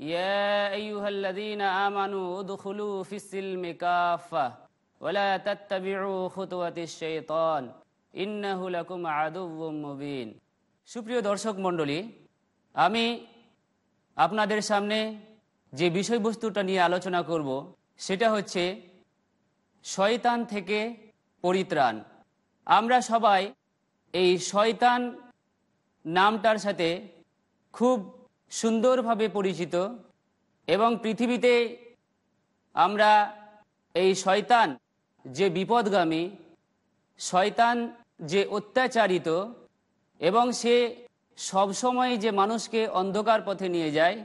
يا أيها الذين آمنوا ادخلوا في السلم كافة ولا تتبعوا خطوة الشيطان إنه لكم عدو مبين সুপ্রিয় দর্শক মণ্ডলী আমি আপনাদের সামনে যে বিষয়বস্তুটা নিয়ে আলোচনা করব সেটা হচ্ছে শয়তান থেকে পরিত্রাণ আমরা সবাই এই শয়তান নামটার সাথে খুব সুন্দরভাবে পরিচিত এবং পৃথিবীতে আমরা এই শয়তান যে বিপদগামী, শয়তান যে অত্যাচারিত এবং সে সবসময় যে মানুষকে অন্ধকার পথে নিয়ে যায়,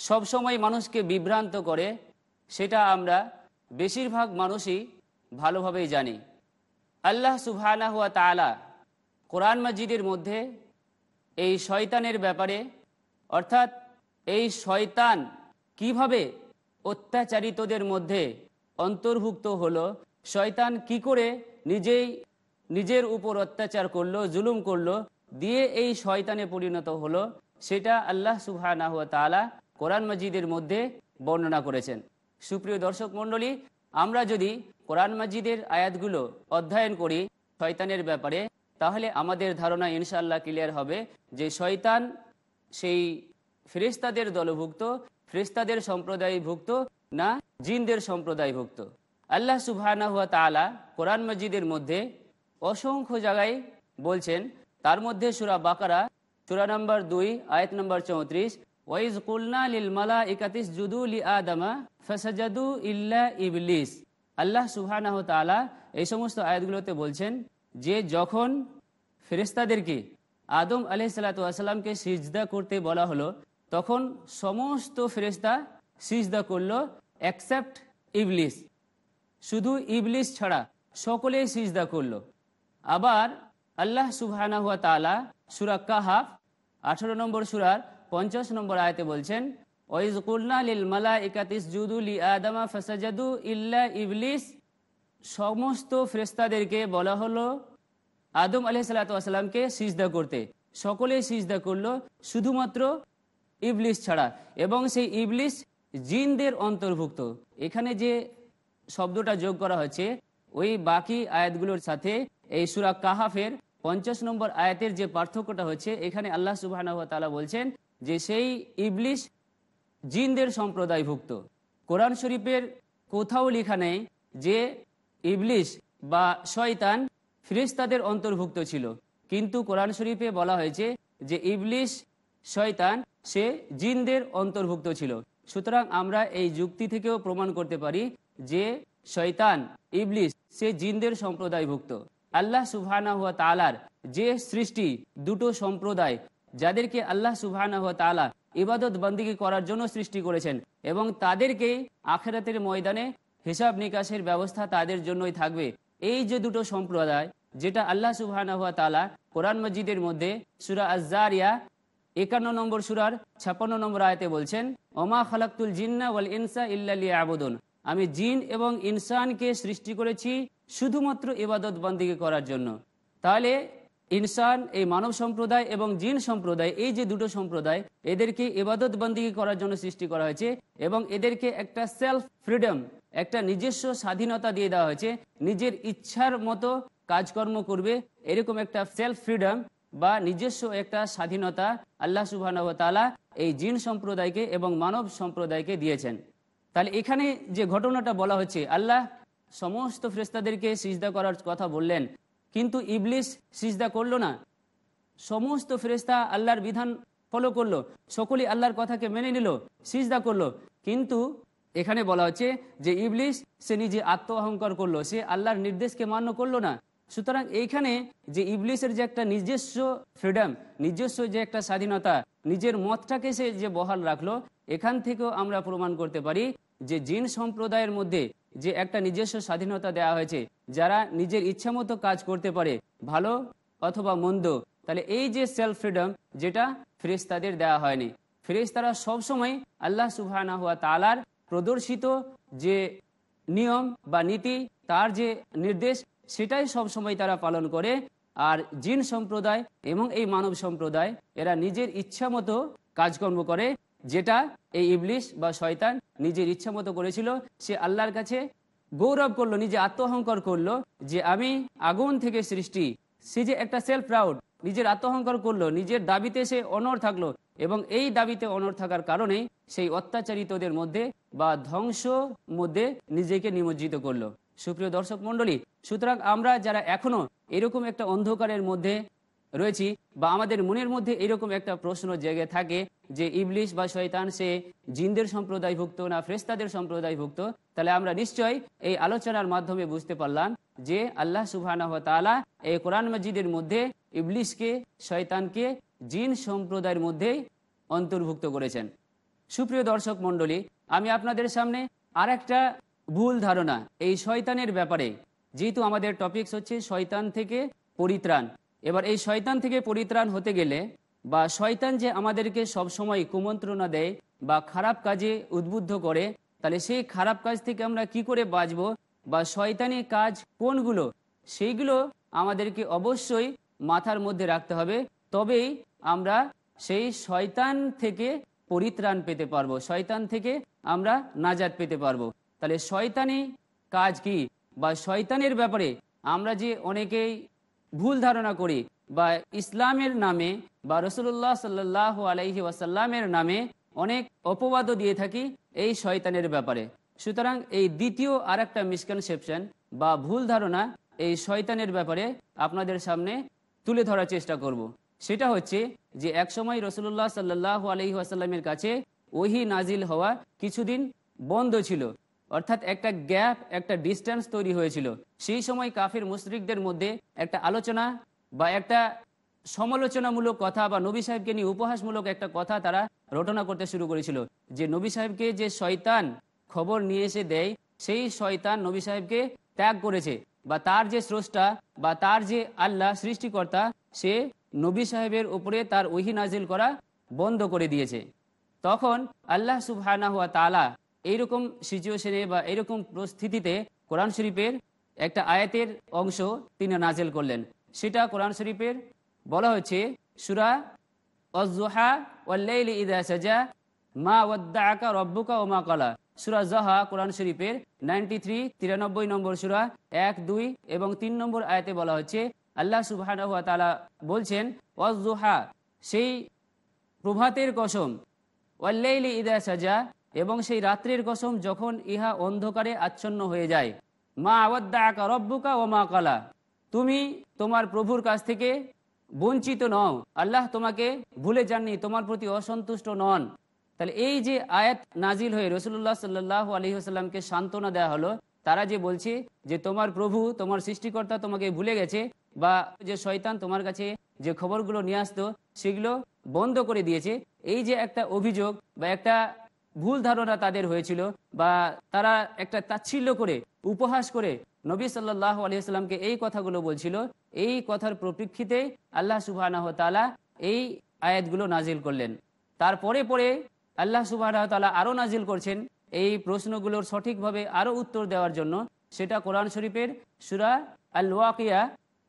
সবসময় মানুষকে বিভ্রান্ত করে, সেটা আমরা বেশিরভাগ মানুষই ভালোভাবেই জানি। আল্লাহ সুবহানা হুয়া তালা কোরআন মসজিদের মধ্যে এই শয়তানের ব্যাপারে অর্থাৎ এই শয়তান কীভাবে অত্যাচারিতদের মধ্যে অন্তর্ভুক্ত হলো? শয়তান কি করে নিজেই নিজের উপর অত্যাচার করল, জুলুম করল, দিয়ে এই শয়তানে পরিণত হলো? সেটা আল্লাহ তালা কোরআন মসজিদের মধ্যে বর্ণনা করেছেন। সুপ্রিয় দর্শক মণ্ডলী, আমরা যদি কোরআন মসজিদের আয়াতগুলো অধ্যয়ন করি শয়তানের ব্যাপারে, তাহলে আমাদের ধারণা ইনশাল্লাহ ক্লিয়ার হবে যে শয়তান সেই ফেরিস্তাদের দলভুক্ত ফেরিস্তাদের সম্প্রদায়ভুক্ত না জিনদের সম্প্রদায়ভুক্ত। আল্লাহ সুবহানা হুয়া তালা কোরআন মসজিদের মধ্যে অসংখ্য জায়গায় বলছেন, তার মধ্যে সুরা বাকারা, সুরা নম্বর দুই, আয়াত নম্বর চৌত্রিশ ওয়াইজ কুলনা লিল মালা ইকাতিস জুদু লি আদামা ফসাজাদু ইল্লা ইবলিস। আল্লাহ সুবহানাহু তাআলা এই সমস্ত আয়াতগুলোতে বলছেন যে যখন ফেরেশতাদেরকে আদম আলি আলাইসাল্লাতামকে সিজদা করতে বলা হলো, তখন সমস্ত ফেরেশতা সিজদা করল অ্যাকসেপ্ট ইবলিস। শুধু ইবলিস ছাড়া সকলেই সিজদা করল। আবার আল্লাহ সুবহানা হুয়া তালা সুরা কাহাফ, আঠারো নম্বর সুরার পঞ্চাশ নম্বর আয়তে বলছেন, ওয়াইজ কুলনা লিল মালা ইকাতিস জুদুলি আদামা ফাসাজাদু ইল্লা ইবলিস। সমস্ত ফ্রেস্তাদেরকে বলা হলো আদম আলহ সাল্লাতামকে সিজদা করতে। সকলেই সিজদা করল, শুধুমাত্র ইবলিস ছাড়া। এবং সেই ইবলিস জিনদের অন্তর্ভুক্ত। এখানে যে শব্দটা যোগ করা হচ্ছে ওই বাকি আয়াতগুলোর সাথে এই সুরা কাহাফের পঞ্চাশ নম্বর আয়াতের যে পার্থক্যটা হচ্ছে এখানে আল্লাহ সুবাহ বলছেন যে সেই ইবলিশ জিনদের সম্প্রদায়ভুক্ত। কোরআন শরীফের কোথাও লেখা নেই যে ইবলিশ বা শয়তান ফিরিস্তাদের অন্তর্ভুক্ত ছিল। কিন্তু কোরআন শরীফে বলা হয়েছে যে ইবলিশ, শয়তান, সে জিনদের অন্তর্ভুক্ত ছিল। সুতরাং আমরা এই যুক্তি থেকেও প্রমাণ করতে পারি যে শয়তান, ইবলিশ, সে জিনদের সম্প্রদায়ভুক্ত। আল্লাহ সুবহানা হুয়া তালার যে সৃষ্টি দুটো সম্প্রদায়, যাদেরকে আল্লাহ সুবহানা হুয়া তালা ইবাদত বন্দিগি করার জন্য সৃষ্টি করেছেন এবং তাদেরকে আখেরাতের ময়দানে হিসাব নিকাশের ব্যবস্থা তাদের জন্যই থাকবে। এই যে দুটো সম্প্রদায়, যেটা আল্লাহ সুবহানা হুয়া তালা কোরআন মসজিদের মধ্যে সুরা আজারিয়া একান্ন নম্বর সুরার ছাপ্পান্ন নম্বর আয়তে বলছেন, ওমা খালাক্তুল জিন্না ওয়াল ইনসা ইল্লালি আবুদুন আমি জিন এবং ইনসানকে সৃষ্টি করেছি শুধুমাত্র ইবাদত বন্দিকে করার জন্য। তাহলে ইনসান, এই মানব সম্প্রদায় এবং জিন সম্প্রদায়, এই যে দুটো সম্প্রদায়, এদেরকে ইবাদত বন্দিকে করার জন্য সৃষ্টি করা হয়েছে এবং এদেরকে একটা সেলফ ফ্রিডম একটা নিজস্ব স্বাধীনতা দিয়ে দেওয়া হয়েছে। নিজের ইচ্ছার মতো কাজকর্ম করবে। এরকম একটা সেলফ ফ্রিডম বা নিজস্ব একটা স্বাধীনতা আল্লাহ সুবাহ তালা এই জিন সম্প্রদায়কে এবং মানব সম্প্রদায়কে দিয়েছেন। তাহলে এখানে যে ঘটনাটা বলা হচ্ছে, আল্লাহ সমস্ত ফ্রেস্তাদেরকে সিজদা করার কথা বললেন, কিন্তু ইবলিস সিজদা করল না। সমস্ত ফেরেস্তা আল্লাহর বিধান ফলো করল। সকলেই আল্লাহর কথাকে মেনে নিল, সিজদা করল। কিন্তু এখানে বলা হচ্ছে যে ইবলিস সে নিজে আত্ম অহংকার করল, সে আল্লাহর নির্দেশকে মান্য করল না। সুতরাং এইখানে যে ইবলিসের যে একটা নিজস্ব ফ্রিডম নিজস্ব যে একটা স্বাধীনতা, নিজের মতটাকে সে যে বহাল রাখল, এখান থেকেও আমরা প্রমাণ করতে পারি যে জিন সম্প্রদায়ের মধ্যে যে একটা নিজস্ব স্বাধীনতা দেওয়া হয়েছে, যারা নিজের ইচ্ছা মতো কাজ করতে পারে, ভালো অথবা মন্দ, তাহলে এই যে সেলফ ফ্রিডম যেটা ফেরেস্তাদের দেওয়া হয়নি। ফেরেস্তারা সবসময় আল্লাহ সুবাহ তালার প্রদর্শিত যে নিয়ম বা নীতি, তার যে নির্দেশ, সেটাই সব সময় তারা পালন করে। আর জিন সম্প্রদায় এবং এই মানব সম্প্রদায়, এরা নিজের ইচ্ছা মতো কাজকর্ম করে। যেটা এই ইবলিশ বা শয়তান নিজের ইচ্ছা মতো করেছিল, সে আল্লাহর কাছে গৌরব করল, নিজে আত্ম অহংকার করল যে আমি আগুন থেকে সৃষ্টি। সে যে একটা সেলফ প্রাউড নিজের আত্মহংকার করল, নিজের দাবিতে সে অনর থাকল এবং এই দাবিতে অনর থাকার কারণে সেই অত্যাচারিতদের মধ্যে বা ধ্বংস মধ্যে নিজেকে নিমজ্জিত করল। সুপ্রিয় দর্শক মন্ডলী সুতরাং আমরা যারা এখনও এরকম একটা অন্ধকারের মধ্যে রয়েছি বা আমাদের মনের মধ্যে এরকম একটা প্রশ্ন জেগে থাকে যে ইবলিশ বা শয়তান সে জিনদের সম্প্রদায়ভুক্ত না ফ্রেস্তাদের সম্প্রদায়ভুক্ত, তাহলে আমরা নিশ্চয় এই আলোচনার মাধ্যমে বুঝতে পারলাম যে আল্লাহ সুবাহ এই কোরআন মসজিদের মধ্যে ইবলিশকে, শয়তানকে জিন সম্প্রদায়ের মধ্যেই অন্তর্ভুক্ত করেছেন। সুপ্রিয় দর্শক মণ্ডলী, আমি আপনাদের সামনে আর একটা ভুল ধারণা, এই শয়তানের ব্যাপারে। যেহেতু আমাদের টপিকস হচ্ছে শয়তান থেকে পরিত্রাণ। এবার এই শয়তান থেকে পরিত্রাণ হতে গেলে বা শয়তান যে আমাদেরকে সব সময় কুমন্ত্রণা দেয় বা খারাপ কাজে উদ্বুদ্ধ করে, তাহলে সেই খারাপ কাজ থেকে আমরা কি করে বাঁচব বা শয়তানি কাজ কোনগুলো, সেইগুলো আমাদেরকে অবশ্যই মাথার মধ্যে রাখতে হবে। তবেই আমরা সেই শয়তান থেকে পরিত্রাণ পেতে পারব। শয়তান থেকে আমরা নাজাদ পেতে পারব। তাহলে শয়তানি কাজ কি? বা শয়তানের ব্যাপারে আমরা যে অনেকেই ভুল ধারণা করি, বা ইসলামের নামে, বা রসুল্লাহ সাল্লাহ আলাইহি ওয়াসাল্লামের নামে অনেক অপবাদও দিয়ে থাকি এই শয়তানের ব্যাপারে। সুতরাং এই দ্বিতীয় আর একটা মিসকনসেপশন বা ভুল ধারণা এই শয়তানের ব্যাপারে আপনাদের সামনে তুলে ধরার চেষ্টা করব। সেটা হচ্ছে যে একসময় রসুল্লাহ সাল্লাহ আলহি আসাল্লামের কাছে ওহি নাজিল হওয়া কিছুদিন বন্ধ ছিল। অর্থাৎ একটা গ্যাপ, একটা ডিস্টেন্স তৈরি হয়েছিল। সেই সময় কাফির মুশরিকদের মধ্যে একটা আলোচনা বা একটা সমালোচনামূলক কথা বা নবী সাহেবকে নিয়ে উপহাসমূলক একটা কথা তারা রটনা করতে শুরু করেছিল। যে নবী সাহেবকে যে শয়তান খবর নিয়ে এসে দেয়, সেই শয়তান নবী সাহেবকে ত্যাগ করেছে বা তার যে স্রষ্টা বা তার যে আল্লাহ সৃষ্টিকর্তা, সে নবী সাহেবের উপরে তার ওহি নাজিল করা বন্ধ করে দিয়েছে। তখন আল্লাহ সুবহানা হুয়া তালা এইরকম সিচুয়েশনে বা এইরকম পরিস্থিতিতে কোরআন শরীফের একটা আয়াতের অংশ তিনি নাজেল করলেন। সেটা কোরআন শরীফের বলা হচ্ছে সুরা অজুহা ওয়াল্লাইলি ইদা সাজা, মা ওয়াদ্দাআকা রব্বুকা ও মা কলা সুরা জহা কোরআন শরীফের নাইনটি থ্রি তিরানব্বই নম্বর সুরা এক, দুই এবং তিন নম্বর আয়াতে বলা হচ্ছে আল্লাহ সুবাহ বলছেন ওয়াজুহা সেই প্রভাতের কসম। ওয়াল্লাইলি ইদা সাজা, এবং সেই রাত্রির কসম যখন ইহা অন্ধকারে আচ্ছন্ন হয়ে যায়। মা আওয়াদ্দাআকা রব্বুকা ও মা কলা। তুমি তোমার প্রভুর কাছ থেকে বঞ্চিত নও। আল্লাহ তোমাকে ভুলে যাননি, তোমার প্রতি অসন্তুষ্ট নন। তাহলে এই যে আয়াত নাজিল হয়ে রসুল্লাহ সাল্লাহ আলহিহাস্লামকে সান্ত্বনা দেওয়া হলো, তারা যে বলছে যে তোমার প্রভু, তোমার সৃষ্টিকর্তা তোমাকে ভুলে গেছে বা যে শয়তান তোমার কাছে যে খবরগুলো নিয়ে আসতো, সেগুলো বন্ধ করে দিয়েছে। এই যে একটা অভিযোগ বা একটা ভুল ধারণা তাদের হয়েছিল বা তারা একটা তাচ্ছিল্য করে, উপহাস করে নবী সাল্লাহ আলিয়াল্লামকে এই কথাগুলো বলছিল, এই কথার প্রপেক্ষিতে আল্লাহ সুবাহ তালা এই আয়াতগুলো নাজিল করলেন। তারপরে পরে আল্লাহ সুবাহ তালা আরও নাজিল করছেন এই প্রশ্নগুলোর সঠিকভাবে আরও উত্তর দেওয়ার জন্য। সেটা কোরআন শরীফের সুরা আল ওয়াকিয়া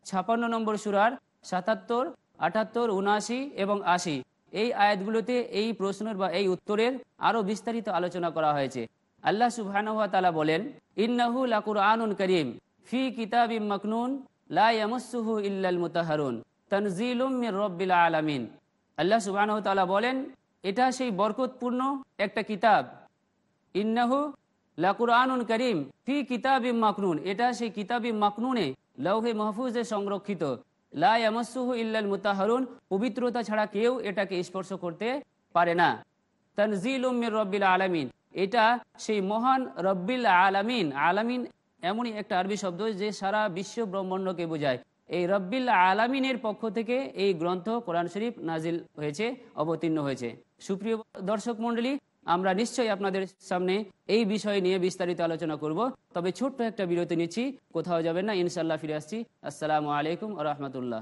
ছাপান্ন নম্বর সুরার সাতাত্তর, আটাত্তর, উনআশি এবং আশি। এই আয়াতগুলোতে এই প্রশ্নের বা এই উত্তরের আরও বিস্তারিত আলোচনা করা হয়েছে। আল্লাহ সুবহানাহু তালা বলেন, ইন্নাহু লাকুর আনুন করিম, ফি কিতাবিম মকনুন, লা ইয়ামাসসুহু ইল্লাল মুতাহারুন তানজিলুম রব্বিল আলামিন। আল্লাহ সুবহানাহু তাআলা বলেন, এটা সেই বরকতপূর্ণ একটা কিতাব। ইন্নাহু লাকুর আনুন করিম, ফি কিতাবিম মাকনুন। এটা সেই কিতাবি মাকনুনে লৌহে মাহফুজে সংরক্ষিত। লা ইল্লাল মুতাহারুন, পবিত্রতা ছাড়া কেউ এটাকে স্পর্শ করতে পারে না। তানজিলুম মির রব্বিল আলামিন, এটা সেই মহান রব্বিল আলামিন। আলামিন এমনই একটা আরবি শব্দ যে সারা বিশ্ব ব্রহ্মাণ্ডকে বোঝায়। এই রব্বিল আলামিনের পক্ষ থেকে এই গ্রন্থ কোরআন শরীফ নাজিল হয়েছে, অবতীর্ণ হয়েছে। সুপ্রিয় দর্শক মণ্ডলী আমরা নিশ্চয়ই আপনাদের সামনে এই বিষয় নিয়ে বিস্তারিত আলোচনা করব। তবে ছোট্ট একটা বিরতি নিচ্ছি, কোথাও যাবেন না ইনশাল্লাহ ফিরে আসছি। আসসালামু আলাইকুম রহমতুল্লাহ।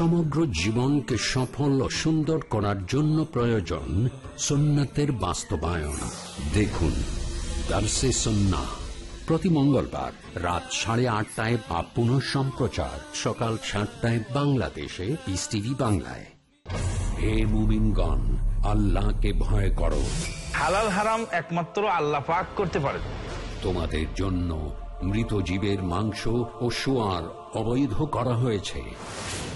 সমগ্র জীবনকে সফল ও সুন্দর করার জন্য প্রয়োজন সুন্নাতের বাস্তবায়ন। দেখুন দার্সে সন্না প্রতি মঙ্গলবার রাত সাড়ে আটটায় বা পুনঃ সম্প্রচার। সকাল সাতটায় বাংলাদেশে পিস টিভি বাংলায়। হে মুমিনগণ আল্লাহকে ভয় করো। হালাল হারাম একমাত্র আল্লাহ পাক করতে পারেন। তোমাদের জন্য মৃত জীবের মাংস ও সোয়ার অবৈধ করা হয়েছে।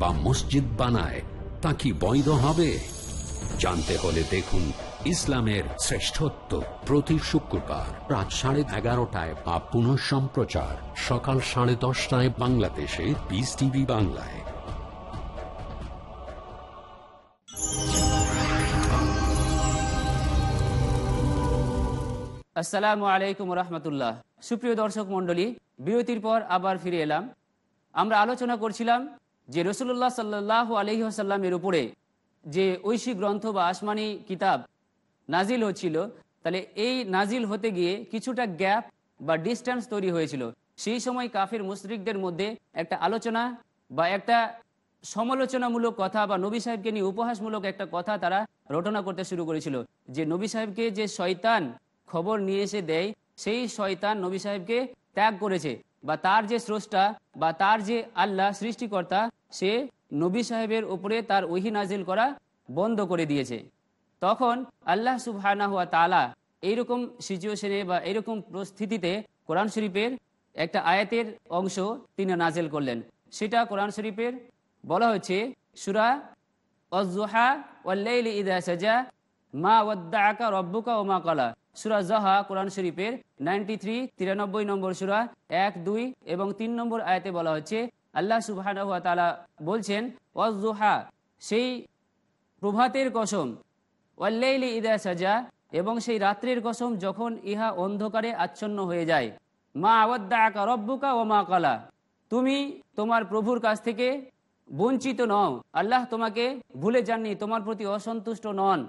বা মসজিদ বানায়, তা কি বৈধ হবে? জানতে হলে দেখুন ইসলামের শ্রেষ্ঠত্ব প্রতি শুক্রবার রাত সাড়ে এগারোটায় বা পুনঃ সম্প্রচার সকাল সাড়ে দশটায় বাংলাদেশে পিস টিভি বাংলায়। আসসালামু আলাইকুম রহমতুল্লাহ। সুপ্রিয় দর্শক মণ্ডলী, বিরতির পর আবার ফিরে এলাম। আমরা আলোচনা করছিলাম যে রসুল্লাহ সাল্লাহ আলহি আসাল্লামের উপরে যে ঐশী গ্রন্থ বা আসমানি কিতাব নাজিল হচ্ছিল, তাহলে এই নাজিল হতে গিয়ে কিছুটা গ্যাপ বা ডিস্টেন্স তৈরি হয়েছিল। সেই সময় কাফির মুশরিকদের মধ্যে একটা আলোচনা বা একটা সমালোচনামূলক কথা বা নবী সাহেবকে নিয়ে উপহাসমূলক একটা কথা তারা রটনা করতে শুরু করেছিল, যে নবী সাহেবকে যে শয়তান খবর নিয়ে এসে দেয়, সেই শয়তান নবী সাহেবকে ত্যাগ করেছে। বা তার যে স্রষ্টা বা তার যে আল্লাহ, সৃষ্টিকর্তা সে নবী সাহেবের উপরে তার ওহি নাজিল করা বন্ধ করে দিয়েছে। তখন আল্লাহ সুবহানা তালা এইরকম সিচুয়েশনে বা এইরকম পরিস্থিতিতে কোরআন শরীফের একটা আয়াতের অংশ তিনি নাজেল করলেন। সেটা কোরআন শরীফের বলা হচ্ছে সুরা অজুহা ওয়াল্লাইলি ইদা সাজা, মা ওয়াদ্দাআকা রব্বুকা ও মা কলা সুরা জাহা কোরআন শরীফের নাইনটি থ্রি তিরানব্বই নম্বর সুরা এক, দুই এবং তিন নম্বর আয়াতে বলা হচ্ছে আল্লাহ সুবাহ বলছেন ওয়াজুহা সেই প্রভাতের কসম। ওয়াল্লাইলি ইদা সাজা, এবং সেই রাত্রির কসম যখন ইহা অন্ধকারে আচ্ছন্ন হয়ে যায়। মা আওয়াদ্দা আকা রব্বুকা ও মা কালা। তুমি তোমার প্রভুর কাছ থেকে বঞ্চিত নও। আল্লাহ তোমাকে ভুলে যাননি, তোমার প্রতি অসন্তুষ্ট নন।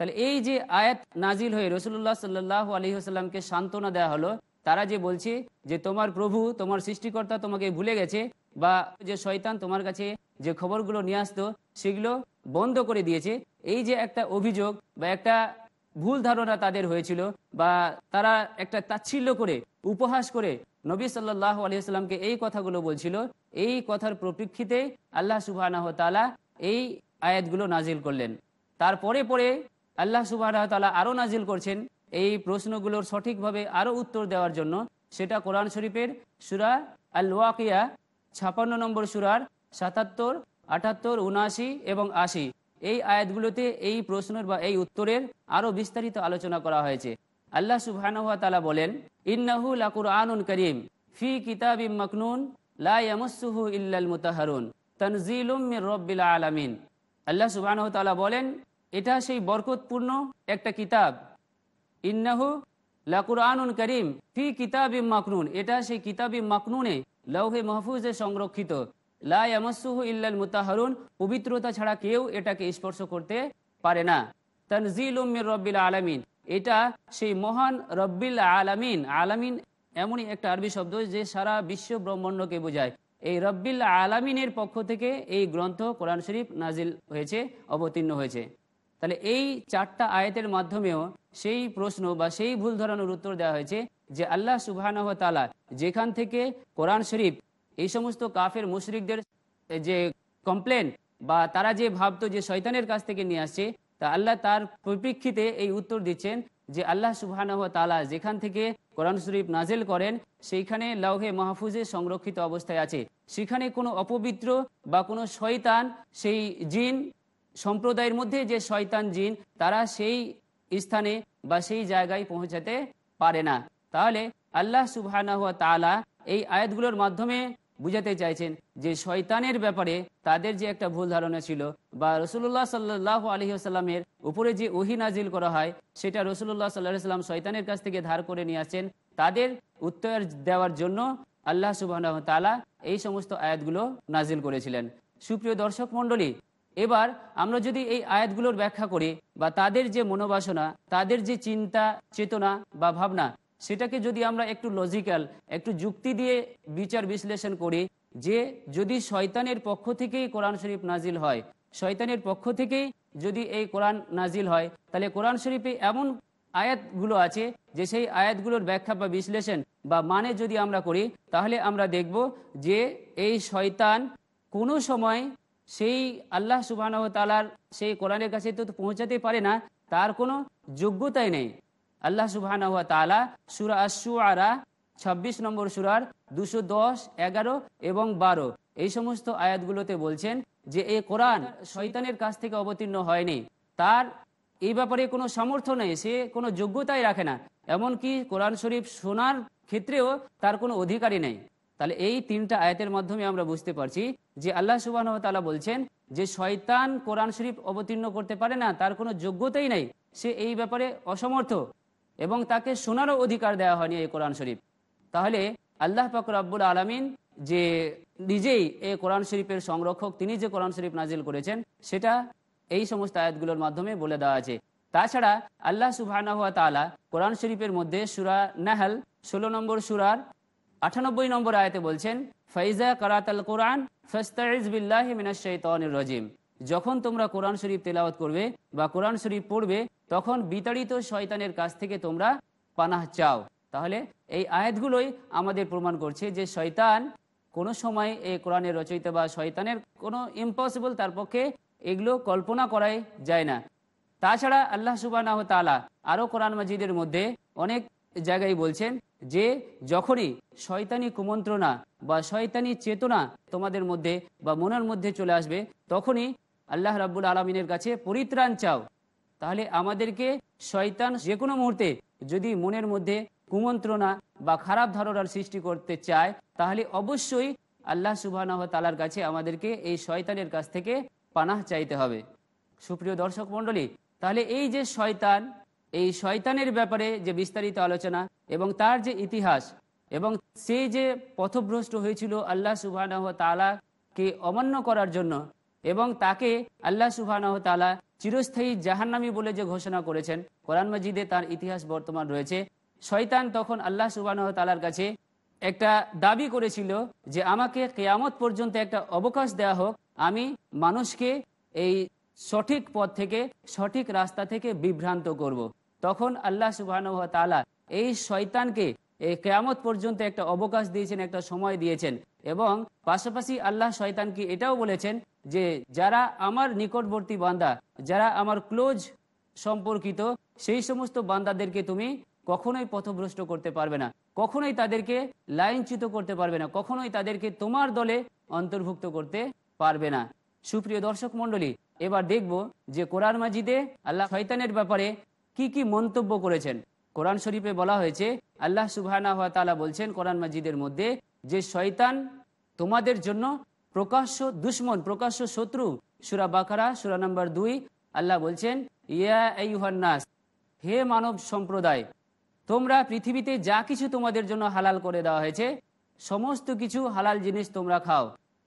তাহলে এই যে আয়াত নাজিল হয়ে রসুল্লাহ সাল্লাহ আলহিহাস্লামকে সান্ত্বনা দেওয়া হলো তারা যে বলছে যে তোমার প্রভু, তোমার সৃষ্টিকর্তা তোমাকে ভুলে গেছে বা যে শয়তান তোমার কাছে যে খবরগুলো নিয়ে আসতো, সেগুলো বন্ধ করে দিয়েছে। এই যে একটা অভিযোগ বা একটা ভুল ধারণা তাদের হয়েছিল বা তারা একটা তাচ্ছিল্য করে, উপহাস করে নবী সাল্লাহ আলিয়াল্লামকে এই কথাগুলো বলছিল। এই কথার প্রপেক্ষিতে আল্লাহ সুবাহ তালা এই আয়াতগুলো নাজিল করলেন। তারপরে পরে আল্লাহ সুবাহ তালা আরও নাজিল করছেন। এই প্রশ্নগুলোর সঠিকভাবে আরও উত্তর দেওয়ার জন্য সেটা কোরআন শরীফের সুরা আল ওয়াকিয়া ছাপান্ন নম্বর সুরার সাতাত্তর, আটাত্তর, উনআশি এবং আশি। এই আয়াতগুলোতে এই প্রশ্নের বা এই উত্তরের আরও বিস্তারিত আলোচনা করা হয়েছে। আল্লাহ সুবহানাহু তালা বলেন, ইন্নাহু লাকুর আনুন করিম, ফি কিতাবিম মকনুন লামসুহু ইল্লাল মুতাহারুন তনজিলুম রব্বিল আলামিন। আল্লাহ সুবহানাহু তালা বলেন, এটা সেই বরকতপূর্ণ একটা কিতাব ইন্নাহু লাকুরআনুন করিম, ফি কিতাবি মাকনুন। এটা সেই কিতাবি মাকনুনে লৌহে মাহফুজে সংরক্ষিত। লামসুহু ইল্লাল মুতাহারুন, পবিত্রতা ছাড়া কেউ এটাকে স্পর্শ করতে পারে না। তনজিল উম্মির রব্বিল আলামিন। এটা সেই মহান রব্বিল আলামিন। আলামিন এমনই একটা আরবি শব্দ যে সারা বিশ্ব ব্রহ্মাণ্ডকে বোঝায়। এই রব্বিল আলামিনের পক্ষ থেকে এই গ্রন্থ কোরআন শরীফ নাজিল হয়েছে, অবতীর্ণ হয়েছে। তাহলে এই চারটা আয়াতের মাধ্যমেও সেই প্রশ্ন বা সেই ভুল ধরানোর উত্তর দেওয়া হয়েছে যে আল্লাহ সুবাহ তালা যেখান থেকে কোরআন শরীফ এই সমস্ত কাফের মুশরিকদের যে কমপ্লেন বা তারা যে ভাবতো যে শয়তানের কাছ থেকে নিয়ে আসছে, তা আল্লাহ তার পরিপ্রেক্ষিতে এই উত্তর দিচ্ছেন যে আল্লাহ সুবাহ তালা যেখান থেকে কোরআন শরীফ নাজেল করেন, সেইখানে লাউহে মাহফুজে সংরক্ষিত অবস্থায় আছে। সেখানে কোনো অপবিত্র বা কোনো শয়তান সেই জিন সম্প্রদায়ের মধ্যে যে শয়তান জিন, তারা সেই স্থানে বা সেই জায়গায় পৌঁছাতে পারে না। তাহলে আল্লাহ সুবাহ তালা এই আয়াতগুলোর মাধ্যমে বুঝাতে চাইছেন যে শয়তানের ব্যাপারে তাদের যে একটা ভুল ধারণা ছিল বা রসুল্লাহ সাল্লাহ আলহিহাস্লামের উপরে যে ওহি নাজিল করা হয়, সেটা রসুল্লাহ সাল্লাহ সাল্লাম শয়তানের কাছ থেকে ধার করে নিয়ে আসছেন। তাদের উত্তর দেওয়ার জন্য আল্লাহ সুবাহ তালা এই সমস্ত আয়াতগুলো নাজিল করেছিলেন। সুপ্রিয় দর্শক মণ্ডলী এবার আমরা যদি এই আয়াতগুলোর ব্যাখ্যা করি বা তাদের যে মনোবাসনা, তাদের যে চিন্তা, চেতনা বা ভাবনা, সেটাকে যদি আমরা একটু লজিক্যাল একটু যুক্তি দিয়ে বিচার বিশ্লেষণ করি যে যদি শয়তানের পক্ষ থেকেই কোরআন শরীফ নাজিল হয়, শয়তানের পক্ষ থেকেই যদি এই কোরআন নাজিল হয়, তাহলে কোরআন শরীফে এমন আয়াতগুলো আছে যে সেই আয়াতগুলোর ব্যাখ্যা বা বিশ্লেষণ বা মানে যদি আমরা করি, তাহলে আমরা দেখব যে এই শয়তান কোনো সময় সেই আল্লাহ সুবাহ তালার সেই কোরআনের কাছে তো পৌঁছাতে পারে না, তার কোনো যোগ্যতাই নেই। আল্লাহ সুবাহ তালা সুরা আশু আরা ছাব্বিশ নম্বর সুরার দুশো দশ, এগারো এবং বারো এই সমস্ত আয়াতগুলোতে বলছেন যে এই কোরআন শয়তানের কাছ থেকে অবতীর্ণ হয়নি। তার এই ব্যাপারে কোনো সামর্থ্য নেই, সে কোনো যোগ্যতাই রাখে না। এমনকি কোরআন শরীফ শোনার ক্ষেত্রেও তার কোনো অধিকারই নেই। তাহলে এই তিনটা আয়াতের মাধ্যমে আমরা বুঝতে পারছি যে আল্লাহ সুবাহ তালা বলছেন যে শয়তান কোরআন শরীফ অবতীর্ণ করতে পারে না, তার কোনো যোগ্যতাই নেই। সে এই ব্যাপারে অসমর্থ এবং তাকে শোনারও অধিকার দেওয়া হয়নি এই কোরআন শরীফ। তাহলে আল্লাহ পাকর আব্বুল আলমিন যে নিজেই এই কোরআন শরীফের সংরক্ষক, তিনি যে কোরআন শরীফ নাজিল করেছেন, সেটা এই সমস্ত আয়াতগুলোর মাধ্যমে বলে দেওয়া আছে। তাছাড়া আল্লাহ সুবাহ কোরআন শরীফের মধ্যে সুরা নাহাল, ষোলো নম্বর সুরার আটানব্বই নম্বর আয়তে বলছেন, ফাইজা কারাতাল কোরআন রাজিম। যখন তোমরা কোরআন শরীফ তেলাওয়াত করবে বা কোরআন শরীফ পড়বে, তখন বিতাড়িত শয়তানের কাছ থেকে তোমরা পানাহ চাও। তাহলে এই আয়াতগুলোই আমাদের প্রমাণ করছে যে শয়তান কোনো সময় এই কোরআনের রচয়িতা বা শয়তানের কোনো ইম্পসিবল তার পক্ষে এগুলো কল্পনা করাই যায় না। তাছাড়া আল্লাহ সুবাহ তালা আরও কোরআন মাজিদের মধ্যে অনেক জায়গায় বলছেন যে, যখনই শয়তানি কুমন্ত্রণা বা শয়তানি চেতনা তোমাদের মধ্যে বা মনের মধ্যে চলে আসবে, তখনই আল্লাহ রাব্বুল আলমিনের কাছে পরিত্রাণ চাও। তাহলে আমাদেরকে শয়তান যে কোনো মুহূর্তে যদি মনের মধ্যে কুমন্ত্রণা বা খারাপ ধারণার সৃষ্টি করতে চায়, তাহলে অবশ্যই আল্লাহ সুবাহ তালার কাছে আমাদেরকে এই শয়তানের কাছ থেকে পানাহ চাইতে হবে। সুপ্রিয় দর্শক মণ্ডলী, তাহলে এই যে শয়তান এই শয়তানের ব্যাপারে যে বিস্তারিত আলোচনা এবং তার যে ইতিহাস এবং সে যে পথভ্রষ্ট হয়েছিল আল্লাহ সুবাহ তালাকে অমান্য করার জন্য এবং তাকে আল্লাহ সুবাহ তালা চিরস্থায়ী জাহান্নামি বলে যে ঘোষণা করেছেন, কোরআন মজিদে তার ইতিহাস বর্তমান রয়েছে শয়তান তখন আল্লাহ সুবাহ তালার কাছে একটা দাবি করেছিল যে আমাকে কেয়ামত পর্যন্ত একটা অবকাশ দেয়া হোক, আমি মানুষকে এই সঠিক পথ থেকে, সঠিক রাস্তা থেকে বিভ্রান্ত করব। তখন আল্লাহ সুবাহ এই শয়তানকে এই কেয়ামত পর্যন্ত একটা অবকাশ দিয়েছেন, একটা সময় দিয়েছেন এবং পাশাপাশি আল্লাহ শয়তানকে এটাও বলেছেন যে যারা আমার নিকটবর্তী বান্দা, যারা আমার ক্লোজ সম্পর্কিত, সেই সমস্ত বান্দাদেরকে তুমি কখনোই পথভ্রষ্ট করতে পারবে না, কখনোই তাদেরকে লাইনচ্যুত করতে পারবে না, কখনোই তাদেরকে তোমার দলে অন্তর্ভুক্ত করতে পারবে না। সুপ্রিয় দর্শক মন্ডলী এবার দেখব যে কোরআন মাজিদে আল্লাহ শয়তানের ব্যাপারে কি কি মন্তব্য করেছেন? কোরআন শরীফে বলা হয়েছে, আল্লাহ সুবাহ বলছেন কোরআন মাজিদের মধ্যে, যে শয়তান তোমাদের জন্য প্রকাশ্য দুশ্মন, প্রকাশ্য শত্রু, সুরা বাকারা, সুরা নম্বর দুই, আল্লাহ বলছেন, ইয়া হে মানব সম্প্রদায়, তোমরা পৃথিবীতে যা কিছু তোমাদের জন্য হালাল করে দেওয়া হয়েছে, সমস্ত কিছু হালাল জিনিস তোমরা খাও।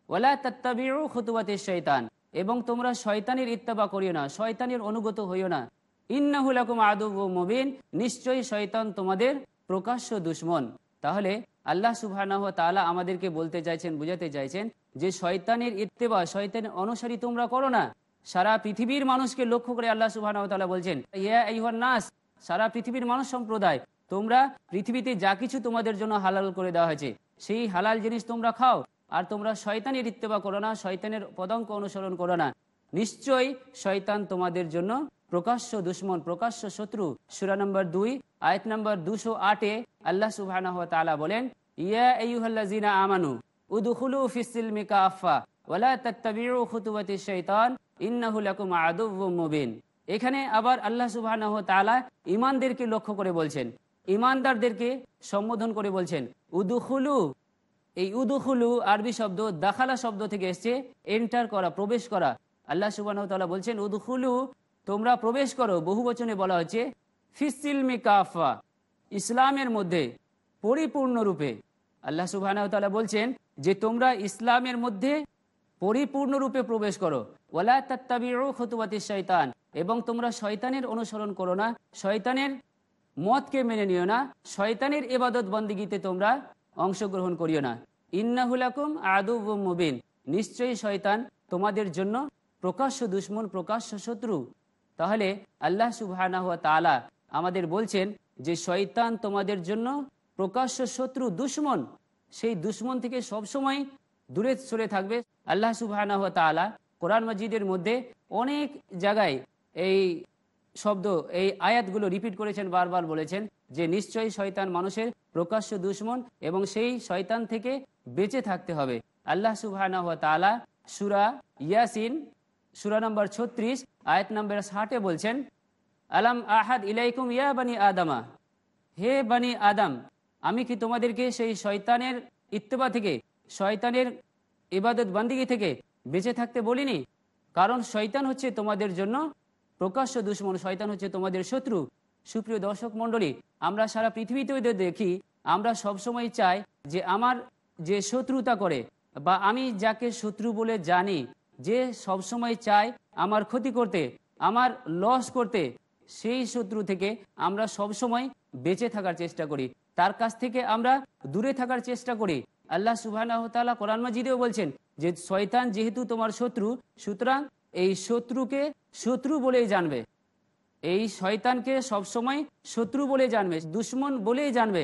ওলা তত্তাবিউ খুতুয়াতে শয়তান, এবং তোমরা শয়তানের ইত্তাবা করিও না, শয়তানের অনুগত হইও না। ইন্নাহুলাকুম আদু মুবিন, নিশ্চয়ই শয়তান তোমাদের প্রকাশ্য দুশ্মন। তাহলে আল্লাহ সুবাহ তালা আমাদেরকে বলতে চাইছেন, বুঝাতে চাইছেন যে শয়তানের ইত্তেবা, শয়তানের অনুসারী তোমরা করো না। সারা পৃথিবীর মানুষকে লক্ষ্য করে আল্লাহ সুবাহ বলছেন নাস, সারা পৃথিবীর মানুষ সম্প্রদায়, তোমরা পৃথিবীতে যা কিছু তোমাদের জন্য হালাল করে দেওয়া হয়েছে, সেই হালাল জিনিস তোমরা খাও। আর তোমরা শয়তানের ইত্তেবা করো না, শয়তানের পদঙ্ক অনুসরণ করো না। নিশ্চয়ই শয়তান তোমাদের জন্য প্রকাশ্য দুশ্মন, প্রকাশ্য শত্রু। সুরা নম্বর দুই, আয়ত নম্বর দুশো আটে আল্লাহ সুবাহ বলেন, ইয়া আমানু, উদুখুলু আফা এখানে আবার আল্লাহ সুবাহ ইমানদেরকে লক্ষ্য করে বলছেন ইমানদারদেরকে সম্বোধন করে বলছেন, উদুখুলু, এই উদুখুলু আরবি শব্দ দাখালা শব্দ থেকে এসছে, এন্টার করা, প্রবেশ করা। আল্লাহ সুবাহ বলছেন, উদুখুলু তোমরা প্রবেশ করো, বহু বচনে বলা হচ্ছে ফিসিল কাফা ইসলামের মধ্যে, পরিপূর্ণরূপে। আল্লাহ সুবাহ বলছেন যে তোমরা ইসলামের মধ্যে পরিপূর্ণরূপে প্রবেশ করো। ওলা শয়তান এবং তোমরা শয়তানের অনুসরণ করো না, শয়তানের মতকে মেনে নিও না, শয়তানের এবাদত বন্দিগিতে তোমরা অংশগ্রহণ করিও না। ইন্নাহুলাকুম আদু মুবিন, নিশ্চয়ই শয়তান তোমাদের জন্য প্রকাশ্য দুশ্মন, প্রকাশ্য শত্রু। তাহলে আল্লাহ সুবাহ আমাদের বলছেন যে শয়তান তোমাদের জন্য প্রকাশ্য শত্রু দুশ্মন। সেই দুশ্মন থেকে সবসময় দূরে সরে থাকবে। আল্লাহ সুবাহ কোরআন মজিদের মধ্যে অনেক জায়গায় এই শব্দ, এই আয়াতগুলো রিপিট করেছেন, বারবার বলেছেন যে নিশ্চয়ই শয়তান মানুষের প্রকাশ্য দুশ্মন এবং সেই শয়তান থেকে বেঁচে থাকতে হবে। আল্লাহ সুবাহ তালা সুরা ইয়াসিন সুরা নম্বর ছত্রিশ, আয়াত নম্বর ষাটে বলছেন, আলাম আহাদ ইলাইকুম ইয়া বানি আদামা? হে বানি আদাম, আমি কি তোমাদেরকে সেই শয়তানের ইত্তেবা থেকে, শয়তানের ইবাদত বান্দিগি থেকে বেঁচে থাকতে বলিনি? কারণ শয়তান হচ্ছে তোমাদের জন্য প্রকাশ্য দুশ্মন, শয়তান হচ্ছে তোমাদের শত্রু। সুপ্রিয় দর্শক মণ্ডলী, আমরা সারা পৃথিবীতে দেখি, আমরা সবসময় চাই যে আমার যে শত্রুতা করে বা আমি যাকে শত্রু বলে জানি যে সবসময় চায় আমার ক্ষতি করতে, আমার লস করতে, সেই শত্রু থেকে আমরা সবসময় বেঁচে থাকার চেষ্টা করি। তার কাছ থেকে আমরা দূরে থাকার চেষ্টা করি। আল্লাহ সুবাহ কোরআন মাজিদেও বলছেন যে, শয়তান যেহেতু তোমার শত্রু, সুতরাং এই শত্রুকে শত্রু বলেই জানবে। এই শয়তানকে সবসময় শত্রু বলে জানবে, দুশ্মন বলেই জানবে।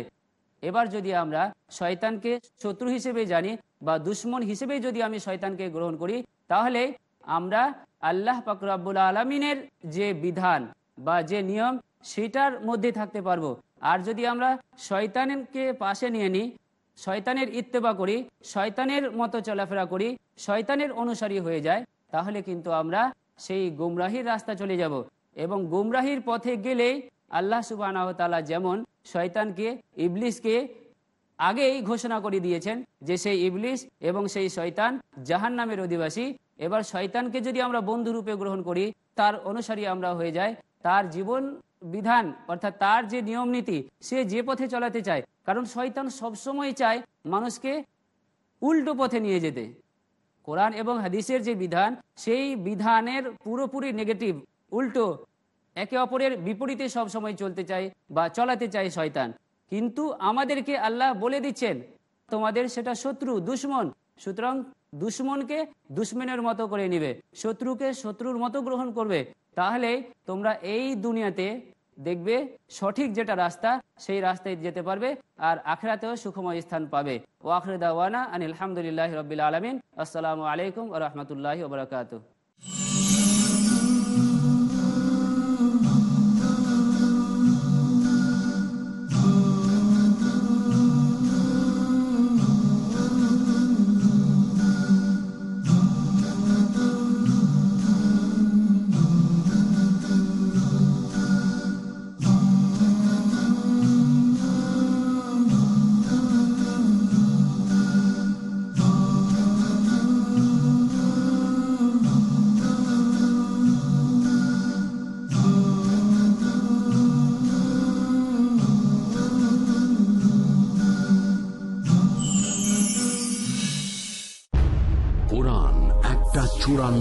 এবার যদি আমরা শয়তানকে শত্রু হিসেবে জানি বা দুশ্মন হিসেবে যদি আমি শয়তানকে গ্রহণ করি, তাহলে আমরা আল্লাহ পাকরাবুল আলমিনের যে বিধান বা যে নিয়ম, সেটার মধ্যে থাকতে পারব। আর যদি আমরা শয়তানকে পাশে নিয়ে নিই, শয়তানের ইত্তেবা করি, শয়তানের মতো চলাফেরা করি, শয়তানের অনুসারী হয়ে যায়, তাহলে কিন্তু আমরা সেই গুমরাহির রাস্তা চলে যাব। এবং গুমরাহির পথে গেলেই আল্লাহ সুবাহ যেমন শয়তানকে, ইবলিসকে আগেই ঘোষণা করে দিয়েছেন যে সেই ইবলিস এবং সেই শয়তান জাহান নামের অধিবাসী। এবার শয়তানকে যদি আমরা বন্ধুরূপে গ্রহণ করি, তার অনুসারী আমরা হয়ে যাই। তার জীবন বিধান, অর্থাৎ তার যে নিয়ম নীতি, সে যে পথে চলাতে চায়। কারণ শয়তান সবসময় চায় মানুষকে উল্টো পথে নিয়ে যেতে। কোরআন এবং হাদিসের যে বিধান, সেই বিধানের পুরোপুরি নেগেটিভ, উল্টো একে অপরের বিপরীতে সব সময় চলতে চায় বা চলাতে চায় শয়তান। কিন্তু আমাদেরকে আল্লাহ বলে দিচ্ছেন, তোমাদের সেটা শত্রু, দুশ্মন। সুতরাং দুশ্মনকে দুশ্মনের মতো করে নিবে, শত্রুকে শত্রুর মতো গ্রহণ করবে। তাহলে তোমরা এই দুনিয়াতে দেখবে সঠিক যেটা রাস্তা, সেই রাস্তায় যেতে পারবে আর আখরাতেও সুখময় স্থান পাবে। ও আখরদাওয়ানা আনিল আলহামদুলিল্লাহ রবিল আলমিন। আসসালামু আলাইকুম রহমতুল্লাহ ওবরাকাতু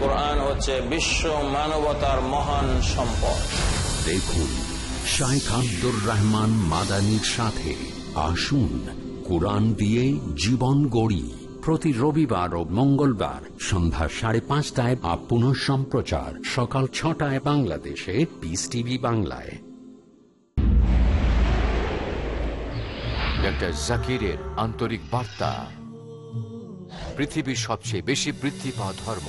কোরআন হচ্ছে বিশ্ব মানবতার মহান সম্পদ। দেখুন, শাইখ আব্দুর রহমান মাদানির সাথে আসুন কোরআন দিয়ে জীবন গড়ি। প্রতি রবিবার ও মঙ্গলবার সন্ধ্যা সাড়ে পাঁচটায় বা পুনঃ সম্প্রচার, সকাল ছটায় বাংলাদেশে পিস টিভি বাংলায়। ডক্টর জাকিরের আন্তরিক বার্তা, পৃথিবীর সবচেয়ে বেশি বৃদ্ধি পাওয়া ধর্ম।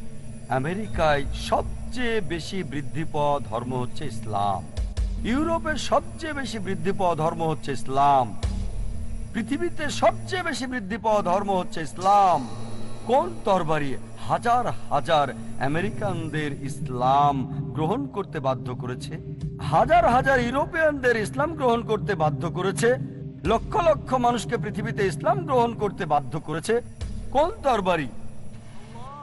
আমেরিকায় সবচেয়ে বেশি বৃদ্ধি পাওয়া ধর্ম হচ্ছে ইসলাম। ইউরোপের সবচেয়ে বেশি বৃদ্ধি পাওয়া ধর্ম হচ্ছে ইসলাম। পৃথিবীতে সবচেয়ে বেশি বৃদ্ধি পাওয়া ধর্ম হচ্ছে ইসলাম। কোন তরবারি হাজার হাজার আমেরিকানদের ইসলাম গ্রহণ করতে বাধ্য করেছে? হাজার হাজার ইউরোপিয়ানদের ইসলাম গ্রহণ করতে বাধ্য করেছে? লক্ষ লক্ষ মানুষকে পৃথিবীতে ইসলাম গ্রহণ করতে বাধ্য করেছে? কোন তরবারি